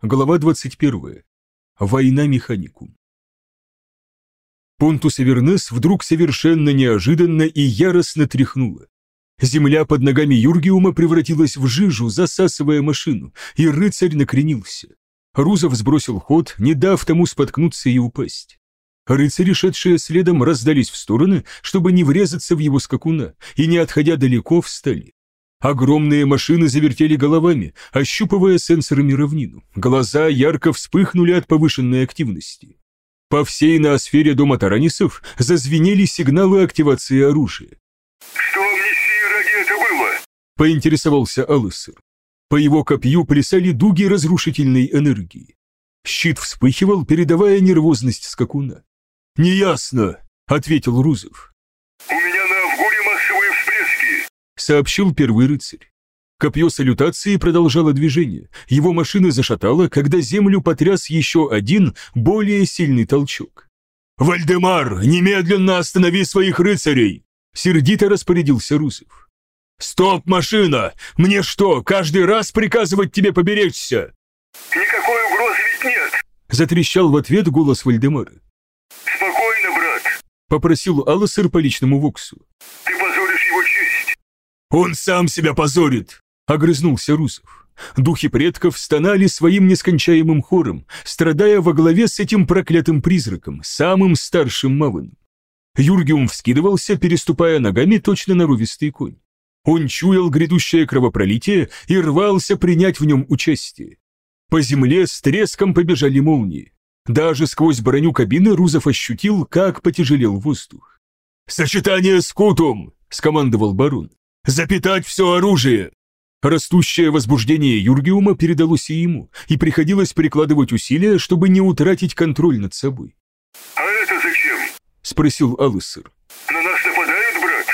Глава 21. Война механикум. Понтус Авернес вдруг совершенно неожиданно и яростно тряхнула. Земля под ногами Юргиума превратилась в жижу, засасывая машину, и рыцарь накренился. Рузов сбросил ход, не дав тому споткнуться и упасть. Рыцари, шедшие следом, раздались в стороны, чтобы не врезаться в его скакуна, и, не отходя далеко, встали. Огромные машины завертели головами, ощупывая сенсорами равнину. Глаза ярко вспыхнули от повышенной активности. По всей ноосфере дома Таранисов зазвенели сигналы активации оружия. «Что в амнистии ради это было?» – поинтересовался Алысыр. По его копью плясали дуги разрушительной энергии. Щит вспыхивал, передавая нервозность скакуна. «Неясно», — ответил Рузов. «У меня сообщил первый рыцарь. Копье салютации продолжало движение. Его машина зашатала, когда землю потряс еще один, более сильный толчок. «Вальдемар, немедленно останови своих рыцарей!» Сердито распорядился Рузов. «Стоп, машина! Мне что, каждый раз приказывать тебе поберечься?» «Никакой угрозы ведь нет!» Затрещал в ответ голос Вальдемара. «Спокойно, брат!» Попросил Алласер по личному воксу. «Ты позоришь его честь!» «Он сам себя позорит!» Огрызнулся Русов. Духи предков стонали своим нескончаемым хором, страдая во главе с этим проклятым призраком, самым старшим Маваном. Юргиум вскидывался, переступая ногами точно норовистый конь. Он чуял грядущее кровопролитие и рвался принять в нем участие. По земле с треском побежали молнии. Даже сквозь броню кабины Рузов ощутил, как потяжелел воздух. «Сочетание с кутом!» — скомандовал барон. «Запитать все оружие!» Растущее возбуждение Юргиума передалось и ему, и приходилось прикладывать усилия, чтобы не утратить контроль над собой. «А это зачем?» — спросил Алысыр. «На нас нападают, брат?»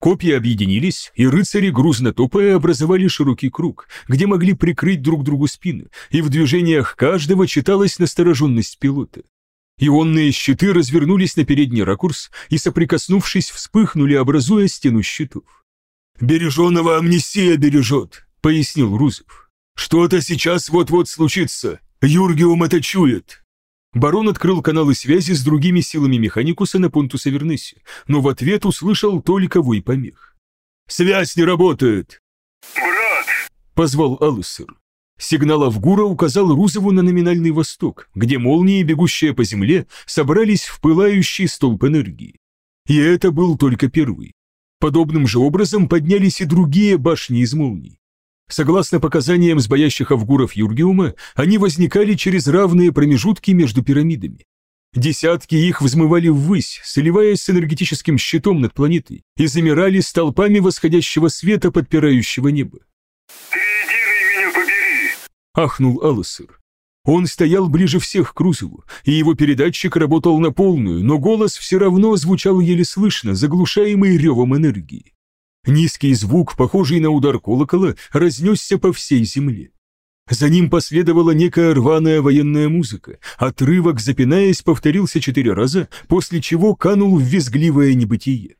Копья объединились, и рыцари, грузно топая, образовали широкий круг, где могли прикрыть друг другу спины, и в движениях каждого читалась настороженность пилота. Ионные щиты развернулись на передний ракурс и, соприкоснувшись, вспыхнули, образуя стену щитов. «Береженого амнистия бережет», — пояснил Рузов. «Что-то сейчас вот-вот случится. Юргиум это чует». Барон открыл каналы связи с другими силами Механикуса на Понтусе Вернесе, но в ответ услышал только вой помех. «Связь не работает!» «Брат!» — позвал Алысыр. Сигнал Авгура указал Рузову на номинальный восток, где молнии, бегущие по земле, собрались в пылающий столб энергии. И это был только первый. Подобным же образом поднялись и другие башни из молний. Согласно показаниям сбоящих авгуров Юргиума, они возникали через равные промежутки между пирамидами. Десятки их взмывали ввысь, сливаясь с энергетическим щитом над планетой, и замирали столпами восходящего света, подпирающего небо. «Триединый меня побери!» — ахнул Алысыр. Он стоял ближе всех к Рузову, и его передатчик работал на полную, но голос все равно звучал еле слышно, заглушаемый ревом энергии. Низкий звук, похожий на удар колокола, разнесся по всей земле. За ним последовала некая рваная военная музыка. Отрывок, запинаясь, повторился четыре раза, после чего канул в визгливое небытие.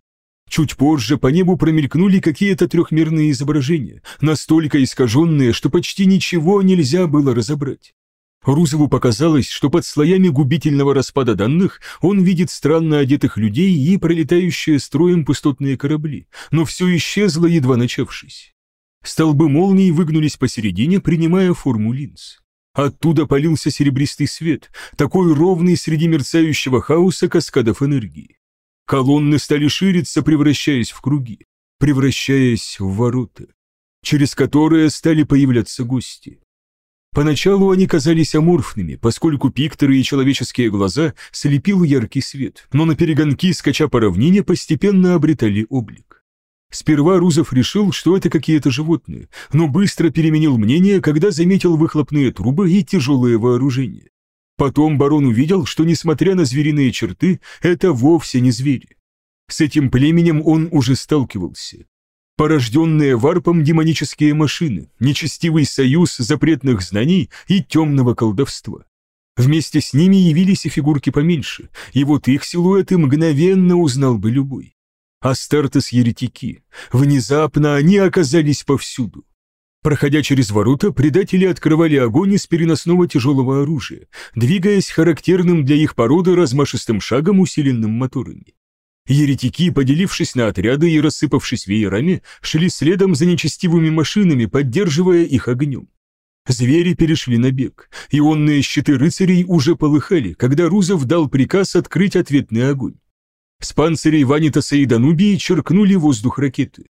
Чуть позже по небу промелькнули какие-то трехмерные изображения, настолько искаженные, что почти ничего нельзя было разобрать. Рузову показалось, что под слоями губительного распада данных он видит странно одетых людей и пролетающие строем пустотные корабли, но все исчезло, едва начавшись. Столбы молний выгнулись посередине, принимая форму линз. Оттуда полился серебристый свет, такой ровный среди мерцающего хаоса каскадов энергии. Колонны стали шириться, превращаясь в круги, превращаясь в ворота, через которые стали появляться гости. Поначалу они казались аморфными, поскольку пикторы и человеческие глаза слепил яркий свет, но на перегонки, скача по равнине, постепенно обретали облик. Сперва Рузов решил, что это какие-то животные, но быстро переменил мнение, когда заметил выхлопные трубы и тяжелое вооружение. Потом барон увидел, что, несмотря на звериные черты, это вовсе не звери. С этим племенем он уже сталкивался порожденные варпом демонические машины, нечестивый союз запретных знаний и темного колдовства. Вместе с ними явились и фигурки поменьше, и вот их силуэты мгновенно узнал бы любой. Астартес еретики. Внезапно они оказались повсюду. Проходя через ворота, предатели открывали огонь из переносного тяжелого оружия, двигаясь характерным для их породы размашистым шагом, усиленным моторами. Еретики, поделившись на отряды и рассыпавшись веерами, шли следом за нечестивыми машинами, поддерживая их огнем. Звери перешли на бег, ионные щиты рыцарей уже полыхали, когда Рузов дал приказ открыть ответный огонь. С панцирей Ванитаса и Данубии черкнули воздух ракеты.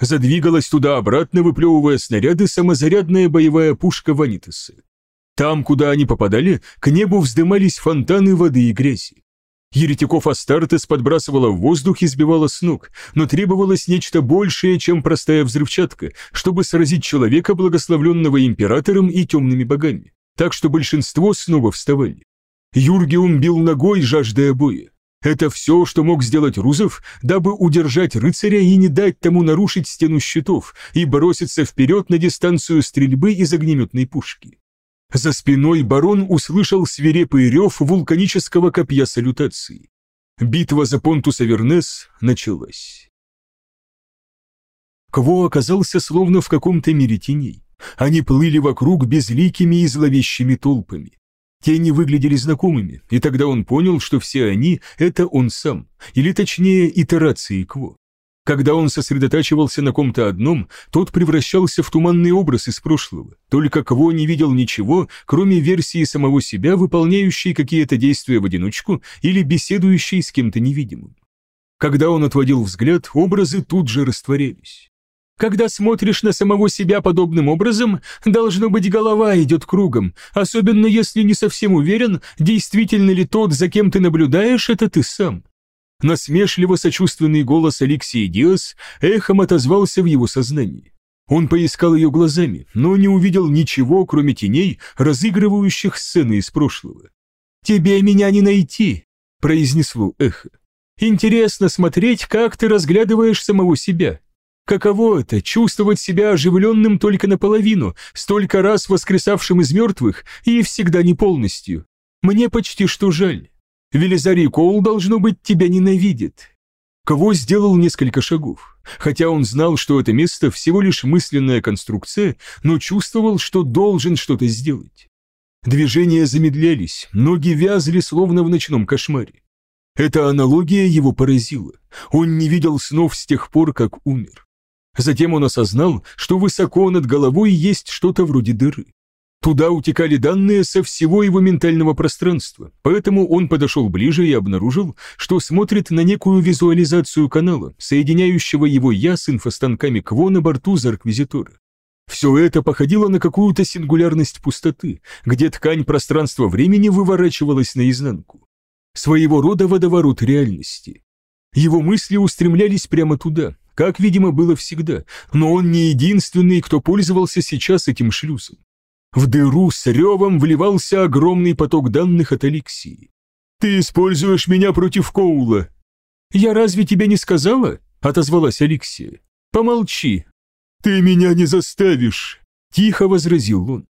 Задвигалась туда-обратно, выплевывая снаряды, самозарядная боевая пушка Ванитаса. Там, куда они попадали, к небу вздымались фонтаны воды и грязи. Еретиков Астартес подбрасывала в воздух и сбивала с ног, но требовалось нечто большее, чем простая взрывчатка, чтобы сразить человека, благословленного императором и темными богами. Так что большинство снова вставали. Юргиум бил ногой, жаждая боя. Это все, что мог сделать Рузов, дабы удержать рыцаря и не дать тому нарушить стену щитов и броситься вперед на дистанцию стрельбы из огнеметной пушки. За спиной барон услышал свирепый рев вулканического копья салютации. Битва за Понтус Авернес началась. Кво оказался словно в каком-то мире теней. Они плыли вокруг безликими и зловещими толпами. Тени выглядели знакомыми, и тогда он понял, что все они — это он сам, или точнее итерации Кво. Когда он сосредотачивался на ком-то одном, тот превращался в туманный образ из прошлого. Только Кво не видел ничего, кроме версии самого себя, выполняющей какие-то действия в одиночку или беседующей с кем-то невидимым. Когда он отводил взгляд, образы тут же растворялись. Когда смотришь на самого себя подобным образом, должно быть голова идет кругом, особенно если не совсем уверен, действительно ли тот, за кем ты наблюдаешь, это ты сам. Насмешливо-сочувственный голос Алексея Диас эхом отозвался в его сознании. Он поискал ее глазами, но не увидел ничего, кроме теней, разыгрывающих сцены из прошлого. «Тебе меня не найти», — произнесло эхо. «Интересно смотреть, как ты разглядываешь самого себя. Каково это — чувствовать себя оживленным только наполовину, столько раз воскресавшим из мертвых и всегда не полностью? Мне почти что жаль. Велизарий Коул, должно быть, тебя ненавидит. Кого сделал несколько шагов. Хотя он знал, что это место всего лишь мысленная конструкция, но чувствовал, что должен что-то сделать. Движения замедлялись, ноги вязли, словно в ночном кошмаре. Эта аналогия его поразила. Он не видел снов с тех пор, как умер. Затем он осознал, что высоко над головой есть что-то вроде дыры. Туда утекали данные со всего его ментального пространства, поэтому он подошел ближе и обнаружил, что смотрит на некую визуализацию канала, соединяющего его «я» с инфостанками КВО на борту Зарквизитора. Все это походило на какую-то сингулярность пустоты, где ткань пространства-времени выворачивалась наизнанку. Своего рода водоворот реальности. Его мысли устремлялись прямо туда, как, видимо, было всегда, но он не единственный, кто пользовался сейчас этим шлюзом. В дыру с ревом вливался огромный поток данных от Алексии. «Ты используешь меня против Коула!» «Я разве тебе не сказала?» — отозвалась Алексия. «Помолчи!» «Ты меня не заставишь!» — тихо возразил он.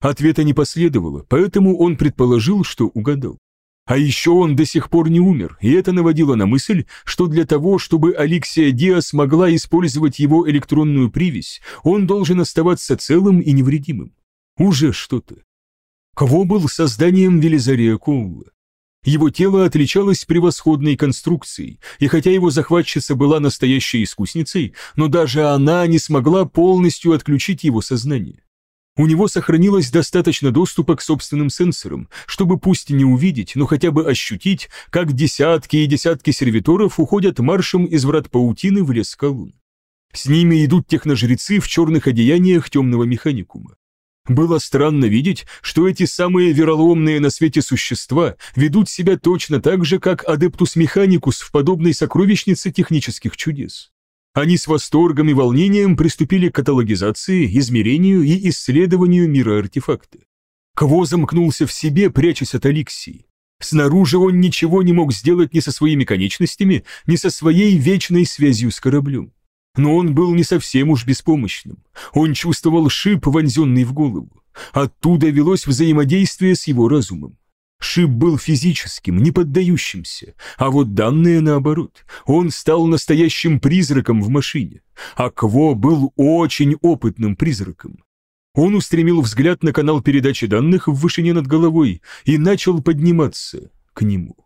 Ответа не последовало, поэтому он предположил, что угадал. А еще он до сих пор не умер, и это наводило на мысль, что для того, чтобы Алексия Диас могла использовать его электронную привязь, он должен оставаться целым и невредимым. Уже что-то. Кого был созданием Велизария Коула? Его тело отличалось превосходной конструкцией, и хотя его захватчица была настоящей искусницей, но даже она не смогла полностью отключить его сознание. У него сохранилось достаточно доступа к собственным сенсорам, чтобы пусть не увидеть, но хотя бы ощутить, как десятки и десятки сервиторов уходят маршем из врат паутины в лес колун. С ними идут техножрецы в черных одеяниях темного механикума. Было странно видеть, что эти самые вероломные на свете существа ведут себя точно так же, как Адептус Механикус в подобной сокровищнице технических чудес. Они с восторгом и волнением приступили к каталогизации, измерению и исследованию мира артефакта. Кво замкнулся в себе, прячась от Аликсии. Снаружи он ничего не мог сделать ни со своими конечностями, ни со своей вечной связью с кораблем. Но он был не совсем уж беспомощным. Он чувствовал шип, вонзенный в голову. Оттуда велось взаимодействие с его разумом. Шип был физическим, не поддающимся, а вот данные наоборот. Он стал настоящим призраком в машине, а Кво был очень опытным призраком. Он устремил взгляд на канал передачи данных в вышине над головой и начал подниматься к нему.